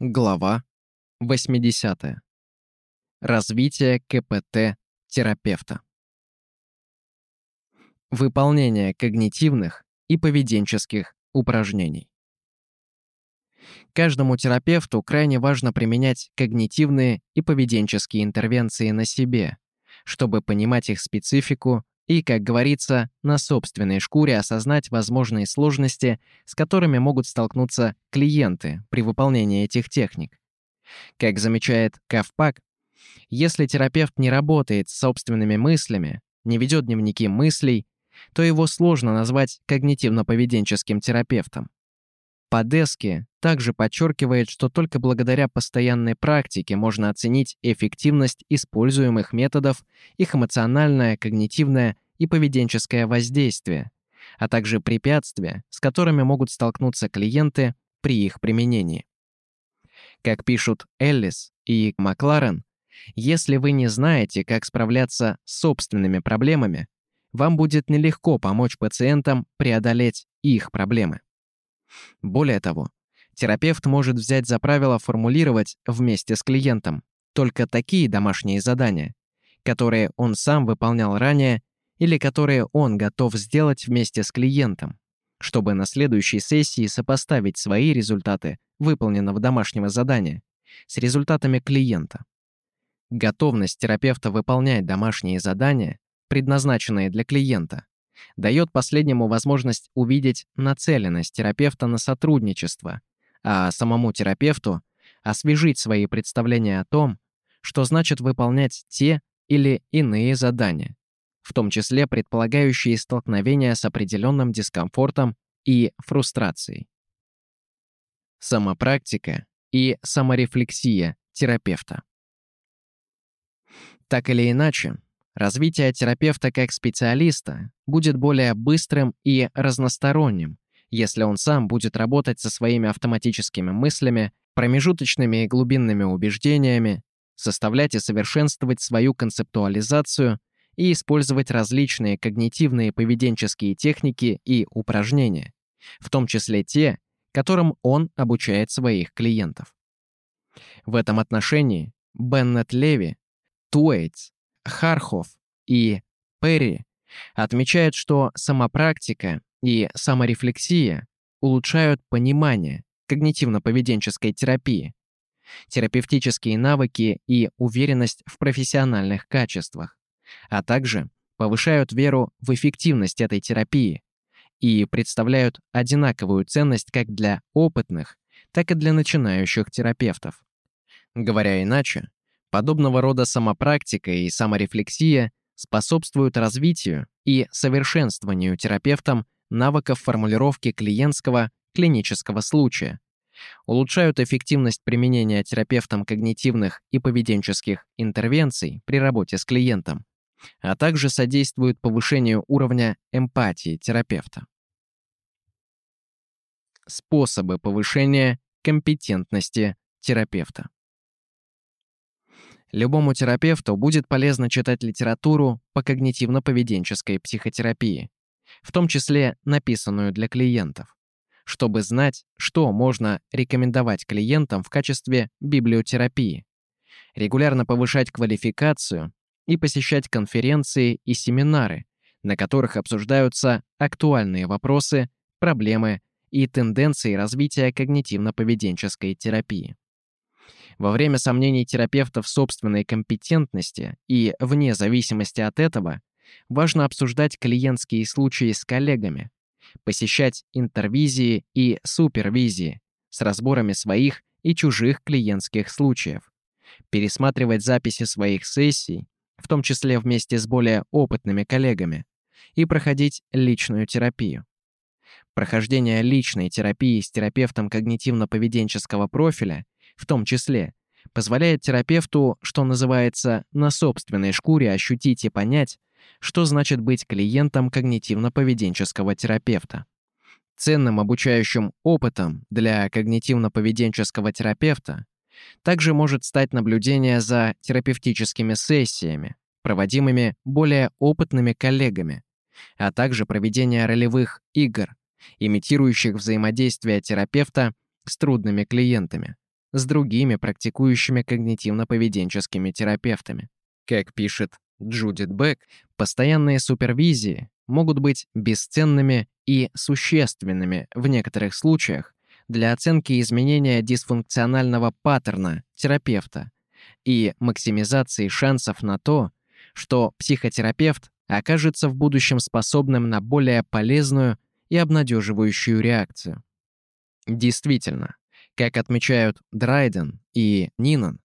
Глава 80. Развитие КПТ-терапевта. Выполнение когнитивных и поведенческих упражнений. Каждому терапевту крайне важно применять когнитивные и поведенческие интервенции на себе, чтобы понимать их специфику и, как говорится, на собственной шкуре осознать возможные сложности, с которыми могут столкнуться клиенты при выполнении этих техник. Как замечает Кавпак, если терапевт не работает с собственными мыслями, не ведет дневники мыслей, то его сложно назвать когнитивно-поведенческим терапевтом. Подески также подчеркивает, что только благодаря постоянной практике можно оценить эффективность используемых методов, их эмоциональное, когнитивное и поведенческое воздействие, а также препятствия, с которыми могут столкнуться клиенты при их применении. Как пишут Эллис и Макларен, если вы не знаете, как справляться с собственными проблемами, вам будет нелегко помочь пациентам преодолеть их проблемы. Более того, терапевт может взять за правило формулировать вместе с клиентом только такие домашние задания, которые он сам выполнял ранее или которые он готов сделать вместе с клиентом, чтобы на следующей сессии сопоставить свои результаты выполненного домашнего задания с результатами клиента. Готовность терапевта выполнять домашние задания, предназначенные для клиента, дает последнему возможность увидеть нацеленность терапевта на сотрудничество, а самому терапевту освежить свои представления о том, что значит выполнять те или иные задания, в том числе предполагающие столкновения с определенным дискомфортом и фрустрацией. Самопрактика и саморефлексия терапевта. Так или иначе, Развитие терапевта как специалиста будет более быстрым и разносторонним, если он сам будет работать со своими автоматическими мыслями, промежуточными и глубинными убеждениями, составлять и совершенствовать свою концептуализацию и использовать различные когнитивные поведенческие техники и упражнения, в том числе те, которым он обучает своих клиентов. В этом отношении Беннет Леви, Туэйтс Хархов и Перри отмечают, что самопрактика и саморефлексия улучшают понимание когнитивно-поведенческой терапии, терапевтические навыки и уверенность в профессиональных качествах, а также повышают веру в эффективность этой терапии и представляют одинаковую ценность как для опытных, так и для начинающих терапевтов. Говоря иначе, Подобного рода самопрактика и саморефлексия способствуют развитию и совершенствованию терапевтом навыков формулировки клиентского клинического случая, улучшают эффективность применения терапевтом когнитивных и поведенческих интервенций при работе с клиентом, а также содействуют повышению уровня эмпатии терапевта. Способы повышения компетентности терапевта. Любому терапевту будет полезно читать литературу по когнитивно-поведенческой психотерапии, в том числе написанную для клиентов, чтобы знать, что можно рекомендовать клиентам в качестве библиотерапии, регулярно повышать квалификацию и посещать конференции и семинары, на которых обсуждаются актуальные вопросы, проблемы и тенденции развития когнитивно-поведенческой терапии. Во время сомнений терапевта в собственной компетентности и вне зависимости от этого, важно обсуждать клиентские случаи с коллегами, посещать интервизии и супервизии с разборами своих и чужих клиентских случаев, пересматривать записи своих сессий, в том числе вместе с более опытными коллегами, и проходить личную терапию. Прохождение личной терапии с терапевтом когнитивно-поведенческого профиля в том числе, позволяет терапевту, что называется, на собственной шкуре ощутить и понять, что значит быть клиентом когнитивно-поведенческого терапевта. Ценным обучающим опытом для когнитивно-поведенческого терапевта также может стать наблюдение за терапевтическими сессиями, проводимыми более опытными коллегами, а также проведение ролевых игр, имитирующих взаимодействие терапевта с трудными клиентами с другими практикующими когнитивно-поведенческими терапевтами. Как пишет Джудит Бек, постоянные супервизии могут быть бесценными и существенными в некоторых случаях для оценки изменения дисфункционального паттерна терапевта и максимизации шансов на то, что психотерапевт окажется в будущем способным на более полезную и обнадеживающую реакцию. Действительно, как отмечают Драйден и Нинан,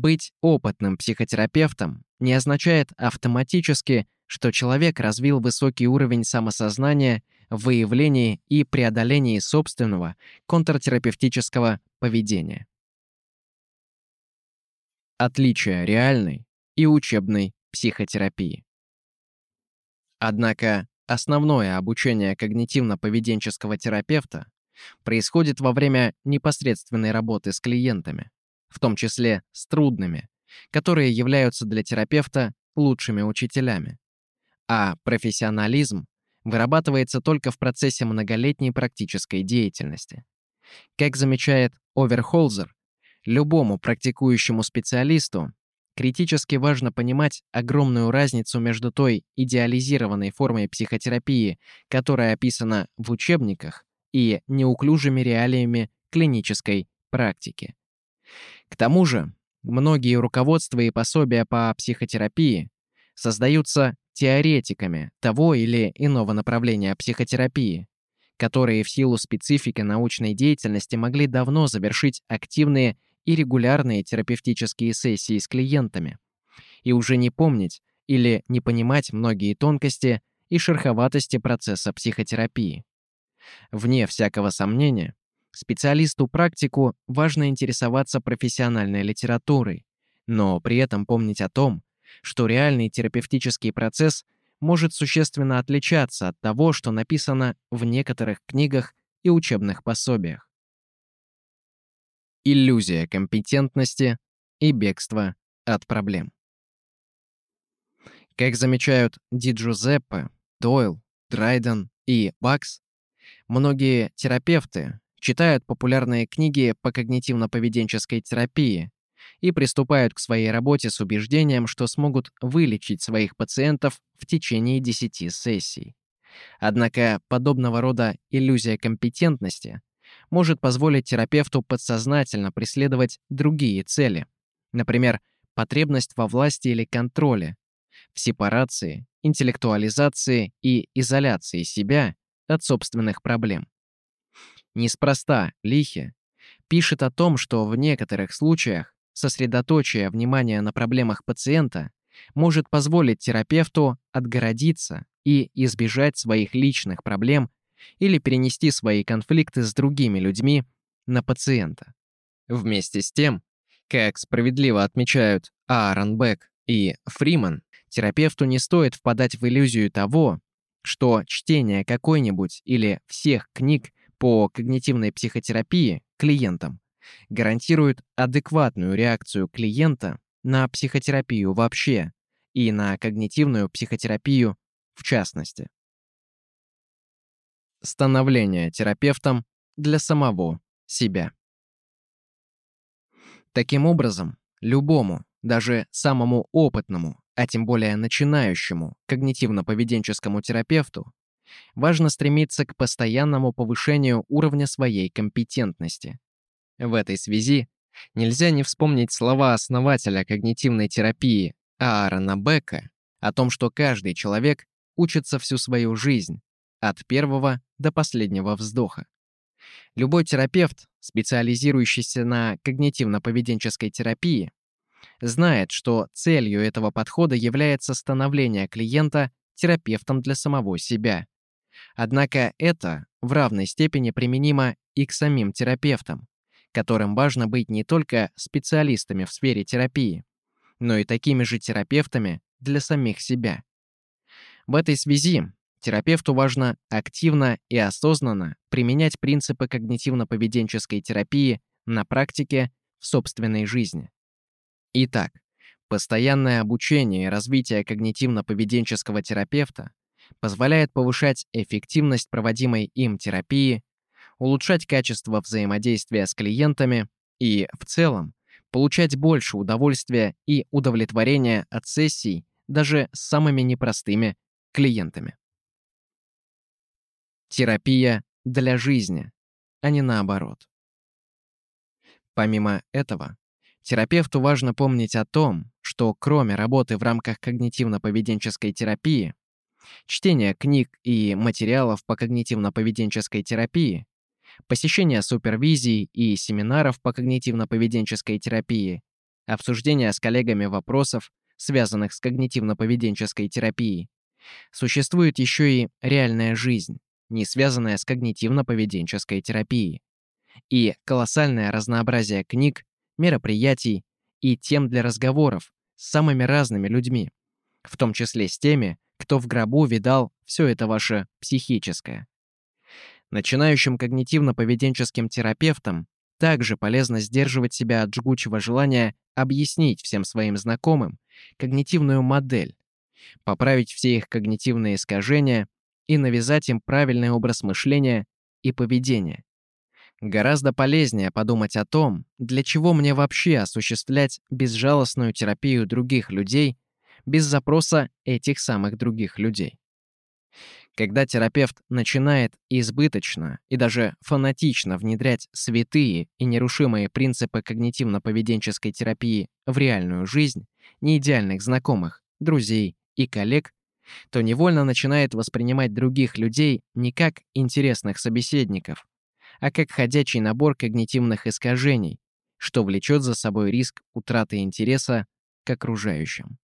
быть опытным психотерапевтом не означает автоматически, что человек развил высокий уровень самосознания в выявлении и преодолении собственного контртерапевтического поведения. Отличие реальной и учебной психотерапии. Однако основное обучение когнитивно-поведенческого терапевта происходит во время непосредственной работы с клиентами, в том числе с трудными, которые являются для терапевта лучшими учителями. А профессионализм вырабатывается только в процессе многолетней практической деятельности. Как замечает Оверхолзер, любому практикующему специалисту критически важно понимать огромную разницу между той идеализированной формой психотерапии, которая описана в учебниках, и неуклюжими реалиями клинической практики. К тому же, многие руководства и пособия по психотерапии создаются теоретиками того или иного направления психотерапии, которые в силу специфики научной деятельности могли давно завершить активные и регулярные терапевтические сессии с клиентами и уже не помнить или не понимать многие тонкости и шероховатости процесса психотерапии. Вне всякого сомнения, специалисту-практику важно интересоваться профессиональной литературой, но при этом помнить о том, что реальный терапевтический процесс может существенно отличаться от того, что написано в некоторых книгах и учебных пособиях. Иллюзия компетентности и бегство от проблем. Как замечают Ди Джузеппе, Дойл, Драйден и Бакс, Многие терапевты читают популярные книги по когнитивно-поведенческой терапии и приступают к своей работе с убеждением, что смогут вылечить своих пациентов в течение 10 сессий. Однако подобного рода иллюзия компетентности может позволить терапевту подсознательно преследовать другие цели, например, потребность во власти или контроле, в сепарации, интеллектуализации и изоляции себя от собственных проблем. Неспроста Лихи пишет о том, что в некоторых случаях сосредоточие внимания на проблемах пациента может позволить терапевту отгородиться и избежать своих личных проблем или перенести свои конфликты с другими людьми на пациента. Вместе с тем, как справедливо отмечают Аарон Бек и Фриман, терапевту не стоит впадать в иллюзию того, что чтение какой-нибудь или всех книг по когнитивной психотерапии клиентам гарантирует адекватную реакцию клиента на психотерапию вообще и на когнитивную психотерапию в частности. Становление терапевтом для самого себя. Таким образом, любому, даже самому опытному а тем более начинающему когнитивно-поведенческому терапевту, важно стремиться к постоянному повышению уровня своей компетентности. В этой связи нельзя не вспомнить слова основателя когнитивной терапии Аарона Бека о том, что каждый человек учится всю свою жизнь, от первого до последнего вздоха. Любой терапевт, специализирующийся на когнитивно-поведенческой терапии, знает, что целью этого подхода является становление клиента терапевтом для самого себя. Однако это в равной степени применимо и к самим терапевтам, которым важно быть не только специалистами в сфере терапии, но и такими же терапевтами для самих себя. В этой связи терапевту важно активно и осознанно применять принципы когнитивно-поведенческой терапии на практике в собственной жизни. Итак, постоянное обучение и развитие когнитивно-поведенческого терапевта позволяет повышать эффективность проводимой им терапии, улучшать качество взаимодействия с клиентами и, в целом, получать больше удовольствия и удовлетворения от сессий даже с самыми непростыми клиентами. Терапия для жизни, а не наоборот. Помимо этого, терапевту важно помнить о том, что кроме работы в рамках когнитивно-поведенческой терапии, чтения книг и материалов по когнитивно-поведенческой терапии, посещения супервизий и семинаров по когнитивно-поведенческой терапии, обсуждения с коллегами вопросов, связанных с когнитивно-поведенческой терапией, существует еще и реальная жизнь, не связанная с когнитивно-поведенческой терапией, и колоссальное разнообразие книг, мероприятий и тем для разговоров с самыми разными людьми, в том числе с теми, кто в гробу видал все это ваше психическое. Начинающим когнитивно-поведенческим терапевтам также полезно сдерживать себя от жгучего желания объяснить всем своим знакомым когнитивную модель, поправить все их когнитивные искажения и навязать им правильный образ мышления и поведения. Гораздо полезнее подумать о том, для чего мне вообще осуществлять безжалостную терапию других людей без запроса этих самых других людей. Когда терапевт начинает избыточно и даже фанатично внедрять святые и нерушимые принципы когнитивно-поведенческой терапии в реальную жизнь неидеальных знакомых, друзей и коллег, то невольно начинает воспринимать других людей не как интересных собеседников, а как ходячий набор когнитивных искажений, что влечет за собой риск утраты интереса к окружающим.